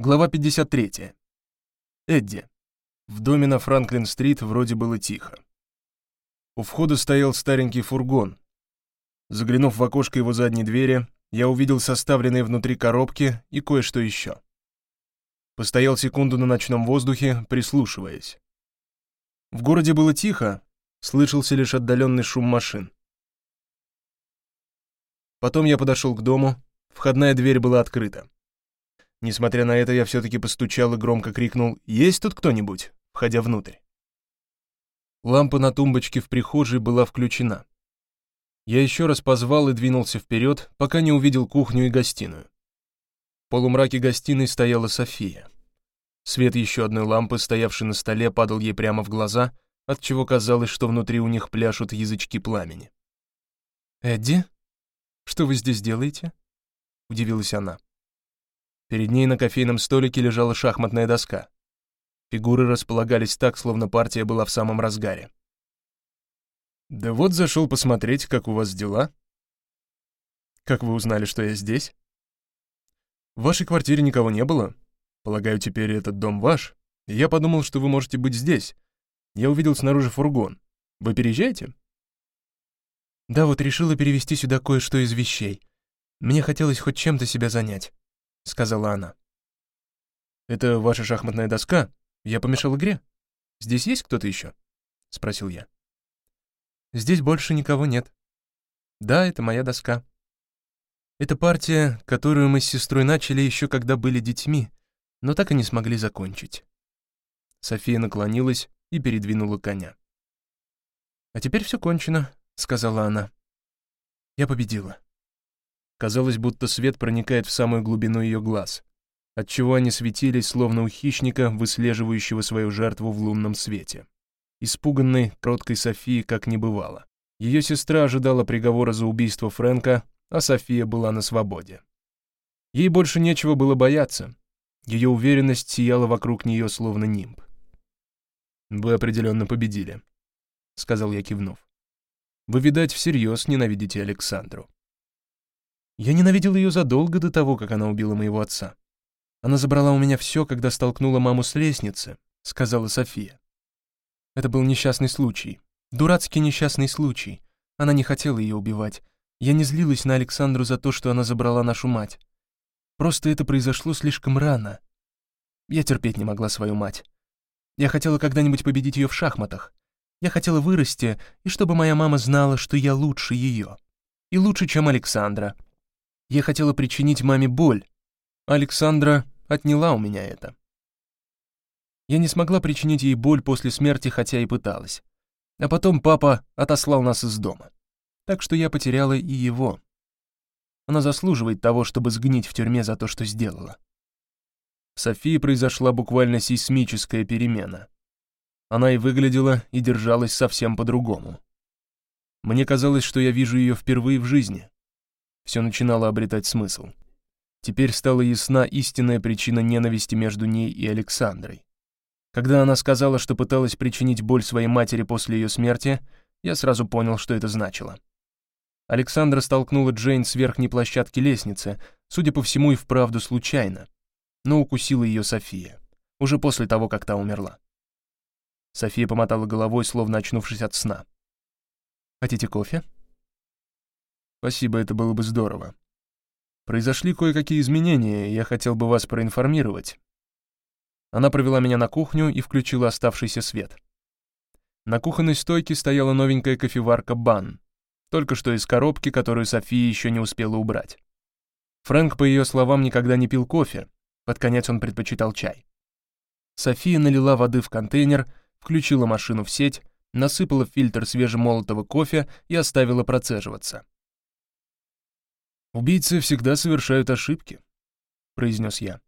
Глава 53. Эдди. В доме на Франклин-стрит вроде было тихо. У входа стоял старенький фургон. Заглянув в окошко его задней двери, я увидел составленные внутри коробки и кое-что еще. Постоял секунду на ночном воздухе, прислушиваясь. В городе было тихо, слышался лишь отдаленный шум машин. Потом я подошел к дому, входная дверь была открыта. Несмотря на это, я все-таки постучал и громко крикнул «Есть тут кто-нибудь?», входя внутрь. Лампа на тумбочке в прихожей была включена. Я еще раз позвал и двинулся вперед, пока не увидел кухню и гостиную. В полумраке гостиной стояла София. Свет еще одной лампы, стоявшей на столе, падал ей прямо в глаза, отчего казалось, что внутри у них пляшут язычки пламени. «Эдди, что вы здесь делаете?» — удивилась она. Перед ней на кофейном столике лежала шахматная доска. Фигуры располагались так, словно партия была в самом разгаре. «Да вот зашел посмотреть, как у вас дела». «Как вы узнали, что я здесь?» «В вашей квартире никого не было. Полагаю, теперь этот дом ваш. я подумал, что вы можете быть здесь. Я увидел снаружи фургон. Вы переезжаете?» «Да, вот решила перевести сюда кое-что из вещей. Мне хотелось хоть чем-то себя занять». — сказала она. «Это ваша шахматная доска? Я помешал игре? Здесь есть кто-то еще?» — спросил я. «Здесь больше никого нет. Да, это моя доска. Это партия, которую мы с сестрой начали еще когда были детьми, но так и не смогли закончить». София наклонилась и передвинула коня. «А теперь все кончено», — сказала она. «Я победила». Казалось, будто свет проникает в самую глубину ее глаз, отчего они светились, словно у хищника, выслеживающего свою жертву в лунном свете. Испуганной, кроткой Софии как не бывало. Ее сестра ожидала приговора за убийство Фрэнка, а София была на свободе. Ей больше нечего было бояться. Ее уверенность сияла вокруг нее, словно нимб. «Вы определенно победили», — сказал я, кивнув. «Вы, видать, всерьез ненавидите Александру». Я ненавидел ее задолго до того, как она убила моего отца. Она забрала у меня все, когда столкнула маму с лестницы, сказала София. Это был несчастный случай. Дурацкий несчастный случай. Она не хотела ее убивать. Я не злилась на Александру за то, что она забрала нашу мать. Просто это произошло слишком рано. Я терпеть не могла свою мать. Я хотела когда-нибудь победить ее в шахматах. Я хотела вырасти, и чтобы моя мама знала, что я лучше ее. И лучше, чем Александра. Я хотела причинить маме боль. Александра отняла у меня это. Я не смогла причинить ей боль после смерти, хотя и пыталась. А потом папа отослал нас из дома. Так что я потеряла и его. Она заслуживает того, чтобы сгнить в тюрьме за то, что сделала. В Софии произошла буквально сейсмическая перемена. Она и выглядела, и держалась совсем по-другому. Мне казалось, что я вижу ее впервые в жизни все начинало обретать смысл. Теперь стала ясна истинная причина ненависти между ней и Александрой. Когда она сказала, что пыталась причинить боль своей матери после ее смерти, я сразу понял, что это значило. Александра столкнула Джейн с верхней площадки лестницы, судя по всему и вправду случайно, но укусила ее София, уже после того, как та умерла. София помотала головой, словно очнувшись от сна. «Хотите кофе?» Спасибо, это было бы здорово. Произошли кое-какие изменения, и я хотел бы вас проинформировать. Она провела меня на кухню и включила оставшийся свет. На кухонной стойке стояла новенькая кофеварка «Бан», только что из коробки, которую София еще не успела убрать. Фрэнк, по ее словам, никогда не пил кофе, под конец он предпочитал чай. София налила воды в контейнер, включила машину в сеть, насыпала в фильтр свежемолотого кофе и оставила процеживаться. «Убийцы всегда совершают ошибки», — произнес я.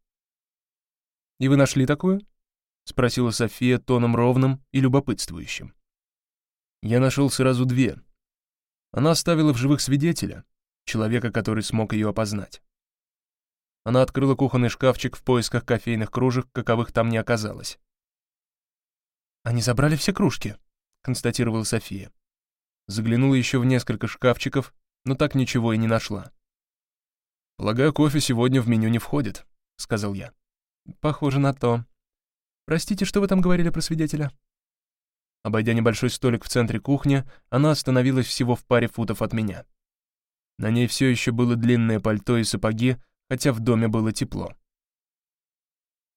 «И вы нашли такую?» — спросила София тоном ровным и любопытствующим. Я нашел сразу две. Она оставила в живых свидетеля, человека, который смог ее опознать. Она открыла кухонный шкафчик в поисках кофейных кружек, каковых там не оказалось. «Они забрали все кружки», — констатировала София. Заглянула еще в несколько шкафчиков, но так ничего и не нашла. «Полагаю, кофе сегодня в меню не входит», — сказал я. Похоже на то. Простите, что вы там говорили про свидетеля? Обойдя небольшой столик в центре кухни, она остановилась всего в паре футов от меня. На ней все еще было длинное пальто и сапоги, хотя в доме было тепло.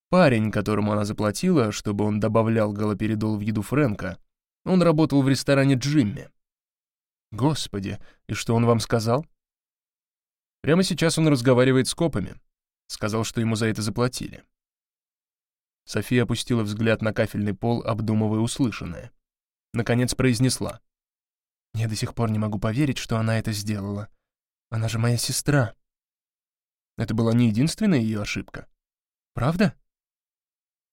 Парень, которому она заплатила, чтобы он добавлял галоперидол в еду Фрэнка, он работал в ресторане Джимми. Господи, и что он вам сказал? Прямо сейчас он разговаривает с копами. Сказал, что ему за это заплатили. София опустила взгляд на кафельный пол, обдумывая услышанное. Наконец произнесла. «Я до сих пор не могу поверить, что она это сделала. Она же моя сестра». Это была не единственная ее ошибка. «Правда?»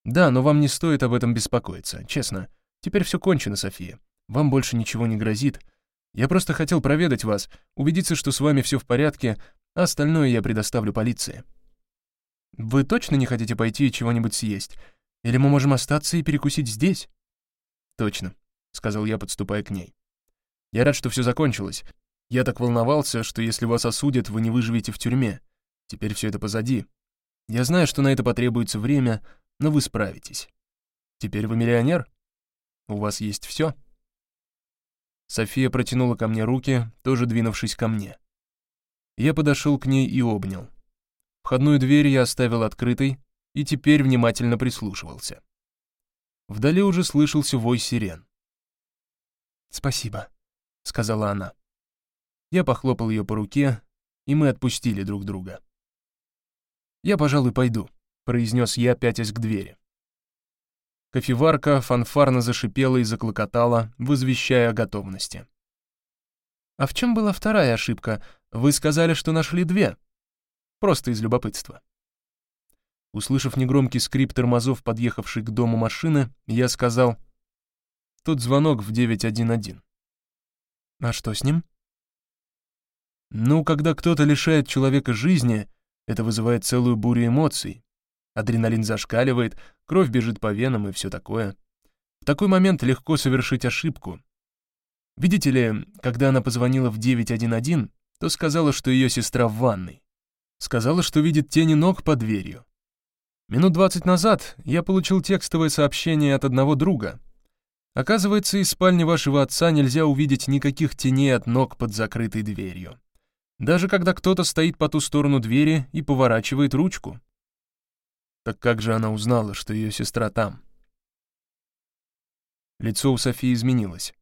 «Да, но вам не стоит об этом беспокоиться, честно. Теперь все кончено, София. Вам больше ничего не грозит. Я просто хотел проведать вас, убедиться, что с вами все в порядке, остальное я предоставлю полиции». «Вы точно не хотите пойти и чего-нибудь съесть? Или мы можем остаться и перекусить здесь?» «Точно», — сказал я, подступая к ней. «Я рад, что все закончилось. Я так волновался, что если вас осудят, вы не выживете в тюрьме. Теперь все это позади. Я знаю, что на это потребуется время, но вы справитесь. Теперь вы миллионер? У вас есть все?» София протянула ко мне руки, тоже двинувшись ко мне. Я подошел к ней и обнял. Входную дверь я оставил открытой и теперь внимательно прислушивался. Вдали уже слышался вой сирен. «Спасибо», — сказала она. Я похлопал ее по руке, и мы отпустили друг друга. «Я, пожалуй, пойду», — произнес я, пятясь к двери. Кофеварка фанфарно зашипела и заклокотала, возвещая о готовности. «А в чем была вторая ошибка? Вы сказали, что нашли две», Просто из любопытства. Услышав негромкий скрип тормозов, подъехавшей к дому машины, я сказал, «Тут звонок в 911». «А что с ним?» «Ну, когда кто-то лишает человека жизни, это вызывает целую бурю эмоций. Адреналин зашкаливает, кровь бежит по венам и все такое. В такой момент легко совершить ошибку. Видите ли, когда она позвонила в 911, то сказала, что ее сестра в ванной. Сказала, что видит тени ног под дверью. Минут двадцать назад я получил текстовое сообщение от одного друга. Оказывается, из спальни вашего отца нельзя увидеть никаких теней от ног под закрытой дверью. Даже когда кто-то стоит по ту сторону двери и поворачивает ручку. Так как же она узнала, что ее сестра там? Лицо у Софии изменилось.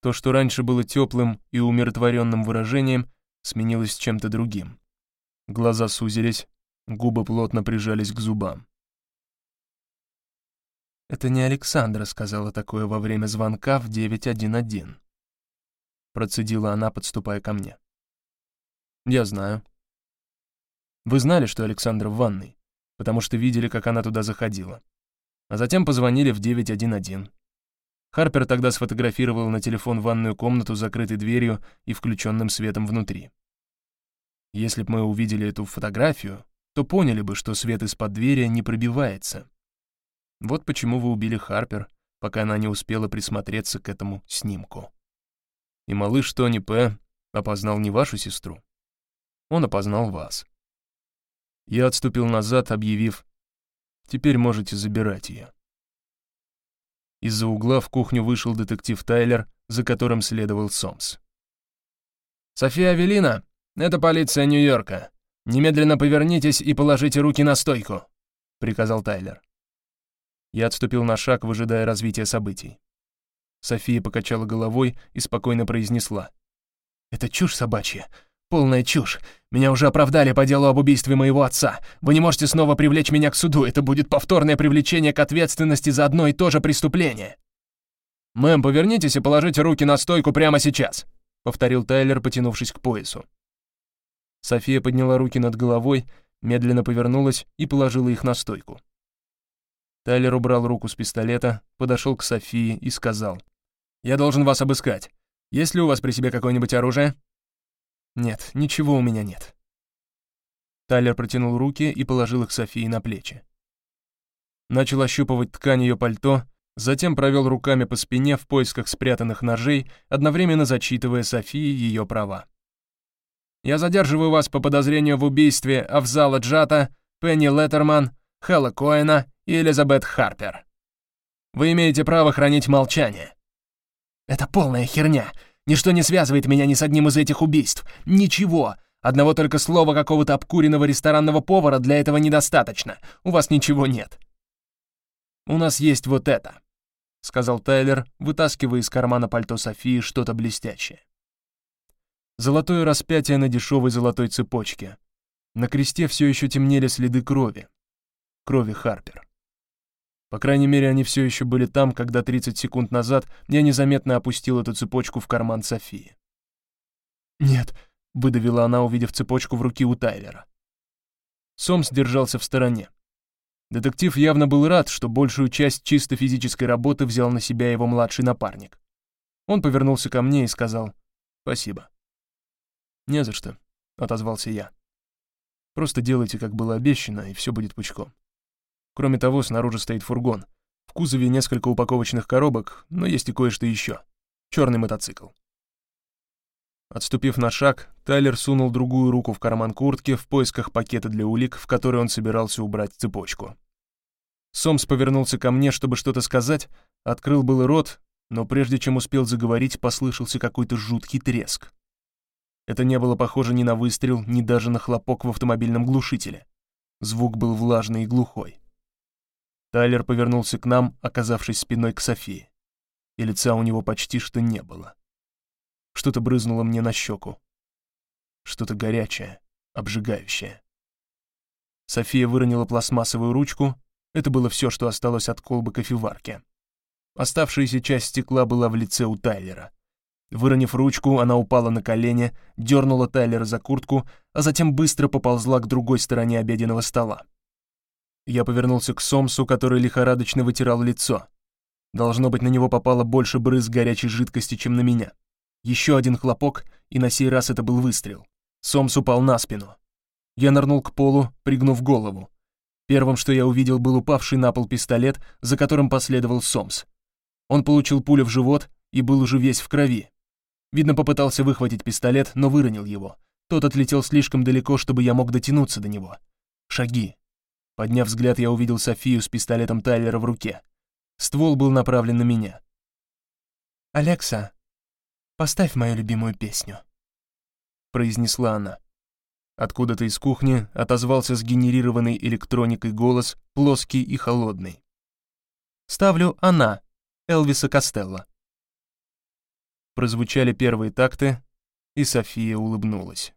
То, что раньше было теплым и умиротворенным выражением, сменилось чем-то другим. Глаза сузились, губы плотно прижались к зубам. «Это не Александра сказала такое во время звонка в 911», процедила она, подступая ко мне. «Я знаю». «Вы знали, что Александра в ванной, потому что видели, как она туда заходила. А затем позвонили в 911. Харпер тогда сфотографировал на телефон ванную комнату закрытой дверью и включенным светом внутри. Если бы мы увидели эту фотографию, то поняли бы, что свет из-под двери не пробивается. Вот почему вы убили Харпер, пока она не успела присмотреться к этому снимку. И малыш Тони П. опознал не вашу сестру. Он опознал вас. Я отступил назад, объявив, «Теперь можете забирать ее». Из-за угла в кухню вышел детектив Тайлер, за которым следовал Сомс. «София Авелина!» «Это полиция Нью-Йорка. Немедленно повернитесь и положите руки на стойку», — приказал Тайлер. Я отступил на шаг, выжидая развития событий. София покачала головой и спокойно произнесла. «Это чушь собачья. Полная чушь. Меня уже оправдали по делу об убийстве моего отца. Вы не можете снова привлечь меня к суду. Это будет повторное привлечение к ответственности за одно и то же преступление». «Мэм, повернитесь и положите руки на стойку прямо сейчас», — повторил Тайлер, потянувшись к поясу. София подняла руки над головой, медленно повернулась и положила их на стойку. Тайлер убрал руку с пистолета, подошел к Софии и сказал. «Я должен вас обыскать. Есть ли у вас при себе какое-нибудь оружие?» «Нет, ничего у меня нет». Тайлер протянул руки и положил их Софии на плечи. Начал ощупывать ткань ее пальто, затем провел руками по спине в поисках спрятанных ножей, одновременно зачитывая Софии ее права. Я задерживаю вас по подозрению в убийстве Авзала Джата, Пенни Леттерман, Хэлла Коэна и Элизабет Харпер. Вы имеете право хранить молчание». «Это полная херня. Ничто не связывает меня ни с одним из этих убийств. Ничего. Одного только слова какого-то обкуренного ресторанного повара для этого недостаточно. У вас ничего нет». «У нас есть вот это», — сказал Тайлер, вытаскивая из кармана пальто Софии что-то блестящее. Золотое распятие на дешевой золотой цепочке. На кресте все еще темнели следы крови. Крови Харпер. По крайней мере, они все еще были там, когда 30 секунд назад я незаметно опустил эту цепочку в карман Софии. «Нет», — выдавила она, увидев цепочку в руки у Тайлера. Сомс держался в стороне. Детектив явно был рад, что большую часть чисто физической работы взял на себя его младший напарник. Он повернулся ко мне и сказал «Спасибо». «Не за что», — отозвался я. «Просто делайте, как было обещано, и все будет пучком». Кроме того, снаружи стоит фургон. В кузове несколько упаковочных коробок, но есть и кое-что еще. Черный мотоцикл. Отступив на шаг, Тайлер сунул другую руку в карман куртки в поисках пакета для улик, в который он собирался убрать цепочку. Сомс повернулся ко мне, чтобы что-то сказать, открыл было рот, но прежде чем успел заговорить, послышался какой-то жуткий треск. Это не было похоже ни на выстрел, ни даже на хлопок в автомобильном глушителе. Звук был влажный и глухой. Тайлер повернулся к нам, оказавшись спиной к Софии. И лица у него почти что не было. Что-то брызнуло мне на щеку. Что-то горячее, обжигающее. София выронила пластмассовую ручку. Это было все, что осталось от колбы кофеварки. Оставшаяся часть стекла была в лице у Тайлера. Выронив ручку, она упала на колени, дернула Тайлера за куртку, а затем быстро поползла к другой стороне обеденного стола. Я повернулся к Сомсу, который лихорадочно вытирал лицо. Должно быть, на него попало больше брызг горячей жидкости, чем на меня. Еще один хлопок, и на сей раз это был выстрел. Сомс упал на спину. Я нырнул к полу, пригнув голову. Первым, что я увидел, был упавший на пол пистолет, за которым последовал Сомс. Он получил пулю в живот и был уже весь в крови. Видно, попытался выхватить пистолет, но выронил его. Тот отлетел слишком далеко, чтобы я мог дотянуться до него. Шаги. Подняв взгляд, я увидел Софию с пистолетом Тайлера в руке. Ствол был направлен на меня. «Алекса, поставь мою любимую песню», — произнесла она. Откуда-то из кухни отозвался сгенерированный электроникой голос, плоский и холодный. «Ставлю «Она» Элвиса Костелло». Прозвучали первые такты, и София улыбнулась.